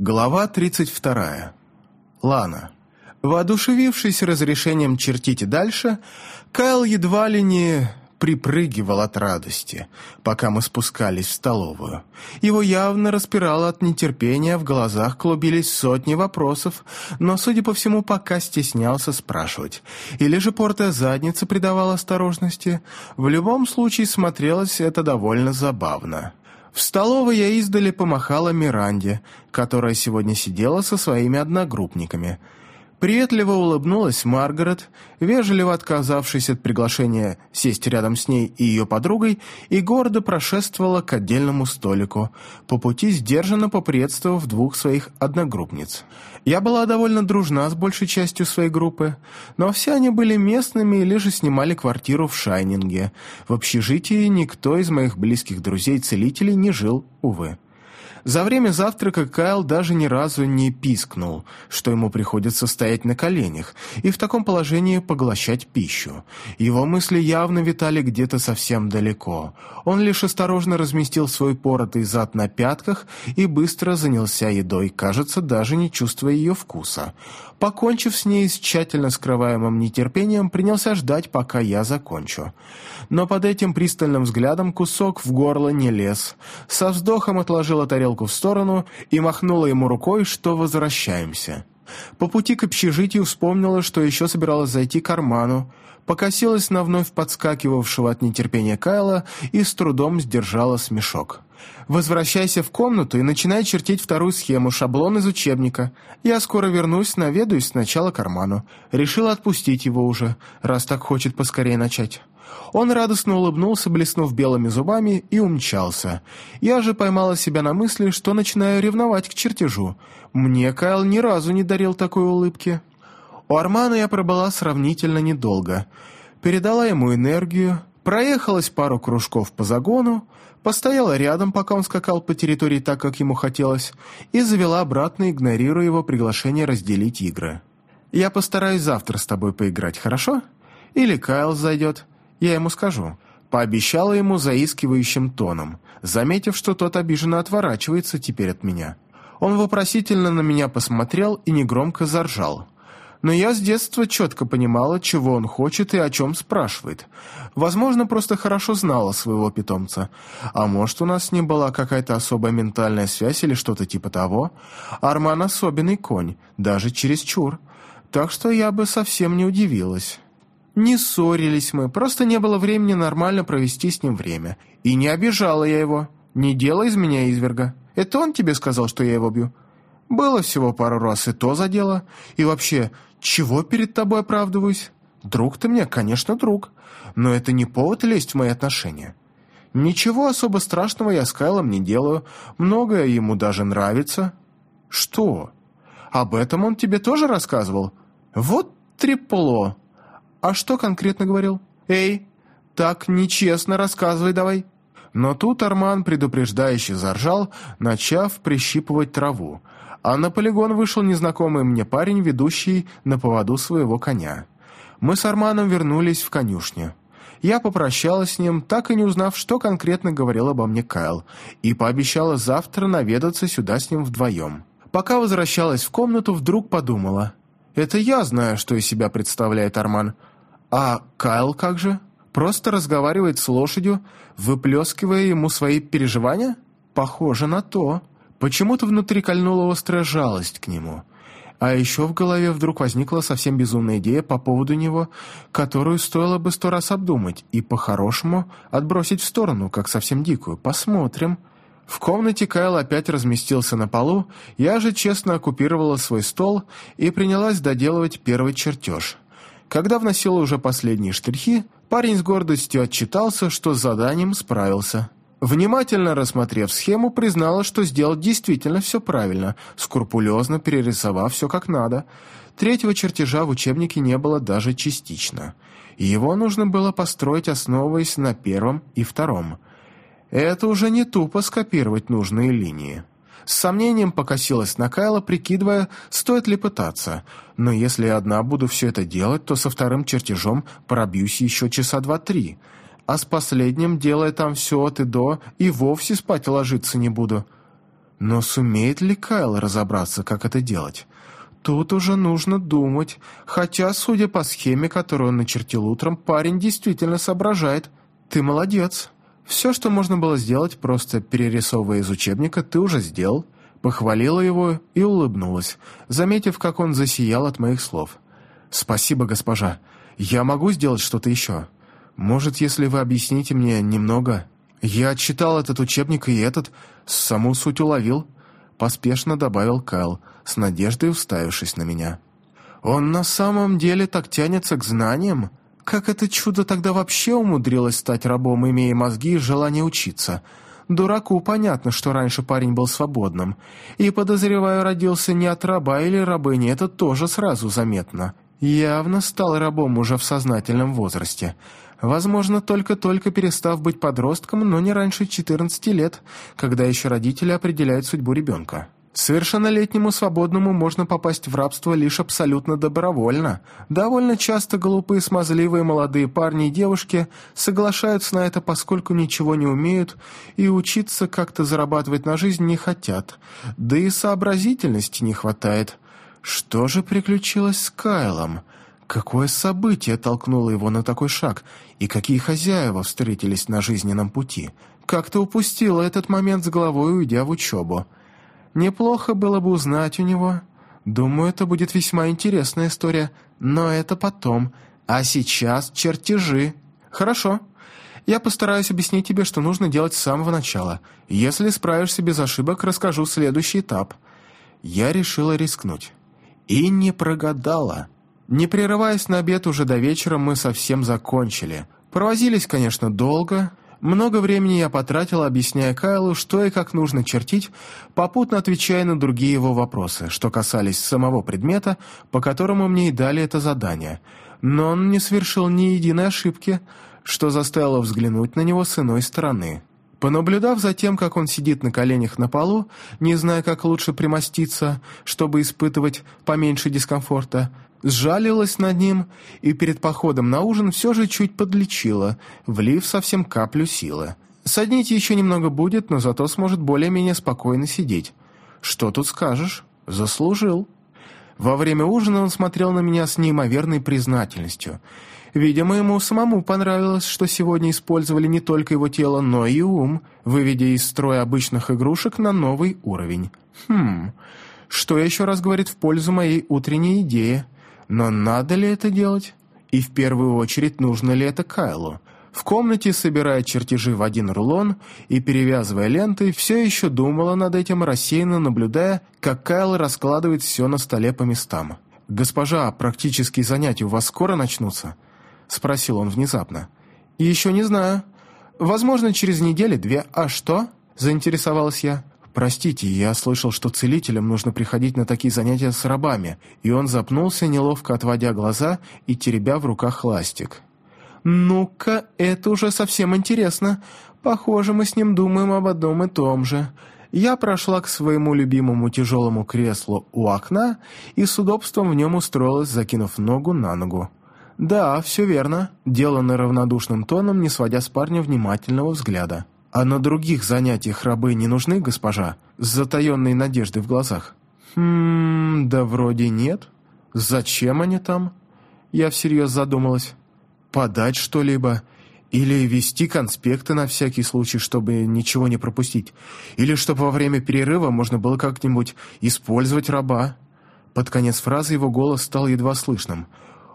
Глава 32. Лана. Воодушевившись разрешением чертить дальше, Кайл едва ли не припрыгивал от радости, пока мы спускались в столовую. Его явно распирало от нетерпения, в глазах клубились сотни вопросов, но, судя по всему, пока стеснялся спрашивать. Или же портая задница придавала осторожности. В любом случае смотрелось это довольно забавно. В столовой я издали помахала Миранде, которая сегодня сидела со своими одногруппниками. Приветливо улыбнулась Маргарет, вежливо отказавшись от приглашения сесть рядом с ней и ее подругой, и гордо прошествовала к отдельному столику, по пути сдержанно поприветствовав двух своих одногруппниц. Я была довольно дружна с большей частью своей группы, но все они были местными или же снимали квартиру в Шайнинге. В общежитии никто из моих близких друзей-целителей не жил, увы. За время завтрака Кайл даже ни разу не пискнул, что ему приходится стоять на коленях и в таком положении поглощать пищу. Его мысли явно витали где-то совсем далеко. Он лишь осторожно разместил свой поротый зад на пятках и быстро занялся едой, кажется, даже не чувствуя ее вкуса. Покончив с ней с тщательно скрываемым нетерпением, принялся ждать, пока я закончу. Но под этим пристальным взглядом кусок в горло не лез. Со вздохом отложила тарелку в сторону и махнула ему рукой, что возвращаемся. По пути к общежитию вспомнила, что еще собиралась зайти к Арману, покосилась на вновь подскакивавшего от нетерпения Кайла и с трудом сдержала смешок. «Возвращайся в комнату и начинай чертить вторую схему, шаблон из учебника. Я скоро вернусь, наведаюсь сначала к Арману. Решила отпустить его уже, раз так хочет поскорее начать». Он радостно улыбнулся, блеснув белыми зубами, и умчался. Я же поймала себя на мысли, что начинаю ревновать к чертежу. Мне Кайл ни разу не дарил такой улыбки. У Армана я пробыла сравнительно недолго. Передала ему энергию, проехалась пару кружков по загону, постояла рядом, пока он скакал по территории так, как ему хотелось, и завела обратно, игнорируя его приглашение разделить игры. «Я постараюсь завтра с тобой поиграть, хорошо? Или Кайл зайдет, я ему скажу». Пообещала ему заискивающим тоном, заметив, что тот обиженно отворачивается теперь от меня. Он вопросительно на меня посмотрел и негромко заржал – но я с детства четко понимала, чего он хочет и о чем спрашивает. Возможно, просто хорошо знала своего питомца. А может, у нас не была какая-то особая ментальная связь или что-то типа того. Арман особенный конь, даже чересчур. Так что я бы совсем не удивилась. Не ссорились мы, просто не было времени нормально провести с ним время. И не обижала я его. Не делай из меня изверга. Это он тебе сказал, что я его бью? Было всего пару раз и то задело. И вообще, чего перед тобой оправдываюсь? Друг ты мне, конечно, друг, но это не повод лезть в мои отношения. Ничего особо страшного я с Кайлом не делаю, многое ему даже нравится. Что? Об этом он тебе тоже рассказывал? Вот трепло. А что конкретно говорил? Эй, так нечестно рассказывай давай. Но тут Арман предупреждающе заржал, начав прищипывать траву, а на полигон вышел незнакомый мне парень, ведущий на поводу своего коня. Мы с Арманом вернулись в конюшню. Я попрощалась с ним, так и не узнав, что конкретно говорил обо мне Кайл, и пообещала завтра наведаться сюда с ним вдвоем. Пока возвращалась в комнату, вдруг подумала. «Это я знаю, что из себя представляет Арман. А Кайл как же? Просто разговаривает с лошадью, выплескивая ему свои переживания? Похоже на то». Почему-то внутри кольнула острая жалость к нему. А еще в голове вдруг возникла совсем безумная идея по поводу него, которую стоило бы сто раз обдумать и по-хорошему отбросить в сторону, как совсем дикую. Посмотрим. В комнате Кайл опять разместился на полу, я же честно оккупировала свой стол и принялась доделывать первый чертеж. Когда вносила уже последние штрихи, парень с гордостью отчитался, что с заданием справился. Внимательно рассмотрев схему, признала, что сделал действительно все правильно, скрупулезно перерисовав все как надо. Третьего чертежа в учебнике не было даже частично. Его нужно было построить, основываясь на первом и втором. Это уже не тупо скопировать нужные линии. С сомнением покосилась на Кайла, прикидывая, стоит ли пытаться. Но если я одна буду все это делать, то со вторым чертежом пробьюсь еще часа два-три – а с последним, делая там все от и до, и вовсе спать ложиться не буду. Но сумеет ли Кайл разобраться, как это делать? Тут уже нужно думать, хотя, судя по схеме, которую он начертил утром, парень действительно соображает. Ты молодец. Все, что можно было сделать, просто перерисовывая из учебника, ты уже сделал. Похвалила его и улыбнулась, заметив, как он засиял от моих слов. «Спасибо, госпожа. Я могу сделать что-то еще? Может, если вы объясните мне немного...» «Я читал этот учебник и этот, саму суть уловил», — поспешно добавил Кайл, с надеждой уставившись на меня. «Он на самом деле так тянется к знаниям? Как это чудо тогда вообще умудрилось стать рабом, имея мозги и желание учиться?» Дураку понятно, что раньше парень был свободным. И, подозреваю, родился не от раба или рабыни, это тоже сразу заметно. Явно стал рабом уже в сознательном возрасте. Возможно, только-только перестав быть подростком, но не раньше 14 лет, когда еще родители определяют судьбу ребенка. Совершеннолетнему свободному можно попасть в рабство лишь абсолютно добровольно. Довольно часто глупые, смазливые молодые парни и девушки соглашаются на это, поскольку ничего не умеют и учиться как-то зарабатывать на жизнь не хотят. Да и сообразительности не хватает. Что же приключилось с Кайлом? Какое событие толкнуло его на такой шаг? И какие хозяева встретились на жизненном пути? Как-то упустила этот момент с головой, уйдя в учебу. Неплохо было бы узнать у него. Думаю, это будет весьма интересная история, но это потом. А сейчас чертежи. Хорошо. Я постараюсь объяснить тебе, что нужно делать с самого начала. Если справишься без ошибок, расскажу следующий этап. Я решила рискнуть. И не прогадала. Не прерываясь на обед уже до вечера, мы совсем закончили. Провозились, конечно, долго, много времени я потратил, объясняя Кайлу, что и как нужно чертить, попутно отвечая на другие его вопросы, что касались самого предмета, по которому мне и дали это задание. Но он не совершил ни единой ошибки, что заставило взглянуть на него с иной стороны. Понаблюдав за тем, как он сидит на коленях на полу, не зная, как лучше примоститься, чтобы испытывать поменьше дискомфорта, сжалилась над ним и перед походом на ужин все же чуть подлечила, влив совсем каплю силы. Соднить еще немного будет, но зато сможет более-менее спокойно сидеть. Что тут скажешь? Заслужил. Во время ужина он смотрел на меня с неимоверной признательностью. Видимо, ему самому понравилось, что сегодня использовали не только его тело, но и ум, выведя из строя обычных игрушек на новый уровень. Хм, что еще раз говорит в пользу моей утренней идеи – но надо ли это делать? И в первую очередь, нужно ли это Кайлу? В комнате, собирая чертежи в один рулон и перевязывая ленты, все еще думала над этим, рассеянно наблюдая, как Кайл раскладывает все на столе по местам. «Госпожа, практические занятия у вас скоро начнутся?» — спросил он внезапно. «Еще не знаю. Возможно, через неделю-две. А что?» — заинтересовалась я. «Простите, я слышал, что целителям нужно приходить на такие занятия с рабами», и он запнулся, неловко отводя глаза и теребя в руках ластик. «Ну-ка, это уже совсем интересно. Похоже, мы с ним думаем об одном и том же». Я прошла к своему любимому тяжелому креслу у окна и с удобством в нем устроилась, закинув ногу на ногу. «Да, все верно», — делано равнодушным тоном, не сводя с парня внимательного взгляда. «А на других занятиях рабы не нужны, госпожа?» С затаенной надеждой в глазах. «Хм, да вроде нет. Зачем они там?» Я всерьез задумалась. «Подать что-либо?» Или вести конспекты на всякий случай, чтобы ничего не пропустить. Или чтобы во время перерыва можно было как-нибудь использовать раба. Под конец фразы его голос стал едва слышным.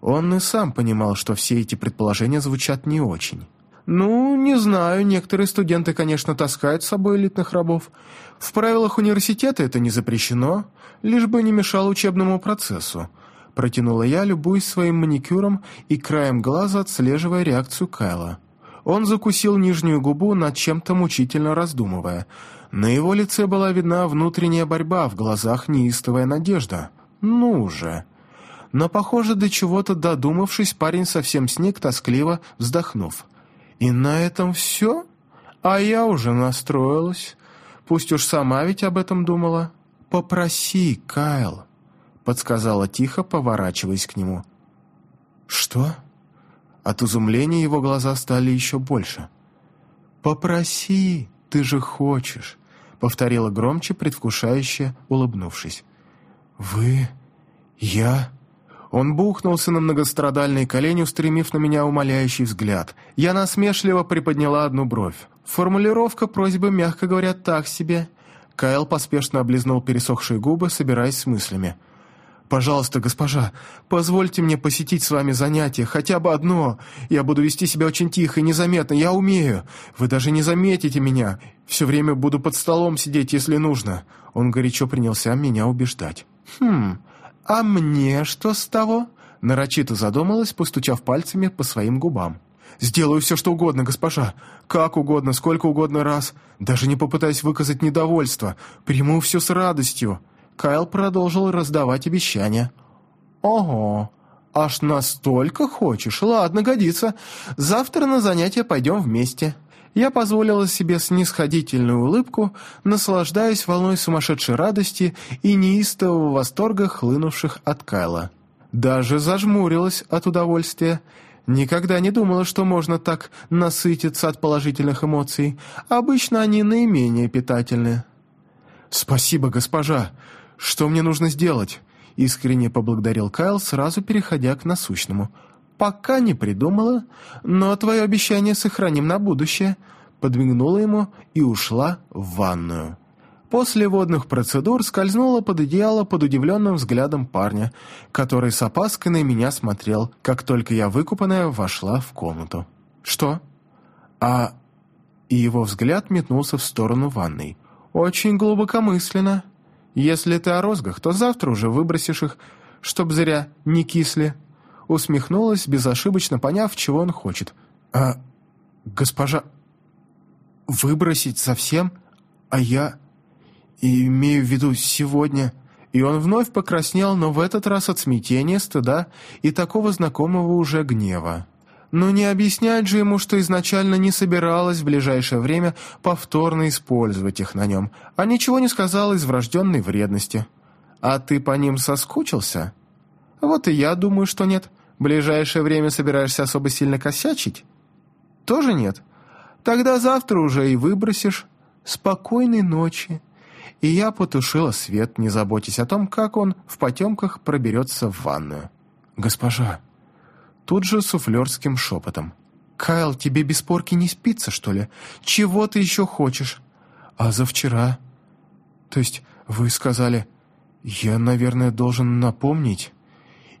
Он и сам понимал, что все эти предположения звучат не очень. «Ну, не знаю, некоторые студенты, конечно, таскают с собой элитных рабов. В правилах университета это не запрещено, лишь бы не мешало учебному процессу». Протянула я, любуясь своим маникюром и краем глаза отслеживая реакцию Кайла. Он закусил нижнюю губу, над чем-то мучительно раздумывая. На его лице была видна внутренняя борьба, в глазах неистовая надежда. «Ну же!» Но, похоже, до чего-то додумавшись, парень совсем сник, тоскливо вздохнув. И на этом все? А я уже настроилась. Пусть уж сама ведь об этом думала. Попроси, Кайл, подсказала тихо, поворачиваясь к нему. Что? От изумления его глаза стали еще больше. «Попроси, ты же хочешь. повторила громче, предвкушающе, улыбнувшись. «Вы... я...» Он бухнулся на многострадальные колени, устремив на меня умоляющий взгляд. Я насмешливо приподняла одну бровь. Формулировка просьбы, мягко говоря, так себе. Кайл поспешно облизнул пересохшие губы, собираясь с мыслями. «Пожалуйста, госпожа, позвольте мне посетить с вами занятие, хотя бы одно. Я буду вести себя очень тихо и незаметно, я умею. Вы даже не заметите меня. Все время буду под столом сидеть, если нужно». Он горячо принялся меня убеждать. «Хм, а мне что с того?» Нарочито задумалась, постучав пальцами по своим губам. «Сделаю все, что угодно, госпожа. Как угодно, сколько угодно раз. Даже не попытаясь выказать недовольство. Приму все с радостью». Кайл продолжил раздавать обещания. «Ого, аж настолько хочешь? Ладно, годится. Завтра на занятия пойдем вместе». Я позволила себе снисходительную улыбку, наслаждаясь волной сумасшедшей радости и неистового восторга, хлынувших от Кайла. Даже зажмурилась от удовольствия. Никогда не думала, что можно так насытиться от положительных эмоций. Обычно они наименее питательны. «Спасибо, госпожа. Что мне нужно сделать?» Искренне поблагодарил Кайл, сразу переходя к насущному. «Пока не придумала, но твое обещание сохраним на будущее», подмигнула ему и ушла в ванную. После водных процедур скользнула под одеяло под удивленным взглядом парня, который с опаской на меня смотрел, как только я, выкупанная, вошла в комнату. «Что?» «А...» И его взгляд метнулся в сторону ванной. «Очень глубокомысленно. Если ты о розгах, то завтра уже выбросишь их, чтоб зря не кисли». Усмехнулась, безошибочно поняв, чего он хочет. «А... госпожа... выбросить совсем? А я... Имею в виду сегодня...» И он вновь покраснел, но в этот раз от смятения, стыда и такого знакомого уже гнева. Но не объяснять же ему, что изначально не собиралась в ближайшее время повторно использовать их на нем, а ничего не сказала из врожденной вредности. «А ты по ним соскучился?» «Вот и я думаю, что нет. Ближайшее время собираешься особо сильно косячить?» «Тоже нет. Тогда завтра уже и выбросишь. Спокойной ночи». И я потушила свет, не заботясь о том, как он в потемках проберется в ванную. «Госпожа!» Тут же суфлерским шепотом. «Кайл, тебе без порки не спится, что ли? Чего ты еще хочешь?» «А за вчера?» «То есть вы сказали...» «Я, наверное, должен напомнить...»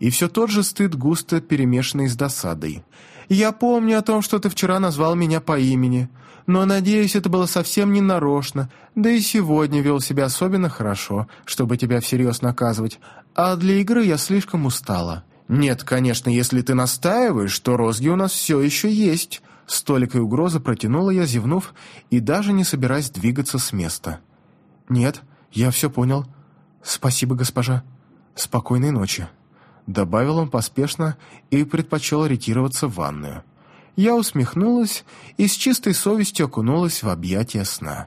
И все тот же стыд густо перемешанный с досадой. «Я помню о том, что ты вчера назвал меня по имени, но, надеюсь, это было совсем не нарочно, да и сегодня вел себя особенно хорошо, чтобы тебя всерьез наказывать, а для игры я слишком устала». «Нет, конечно, если ты настаиваешь, что розги у нас все еще есть», с толикой угрозы протянула я, зевнув, и даже не собираясь двигаться с места. «Нет, я все понял. Спасибо, госпожа. Спокойной ночи», — добавил он поспешно и предпочел ретироваться в ванную. Я усмехнулась и с чистой совестью окунулась в объятия сна.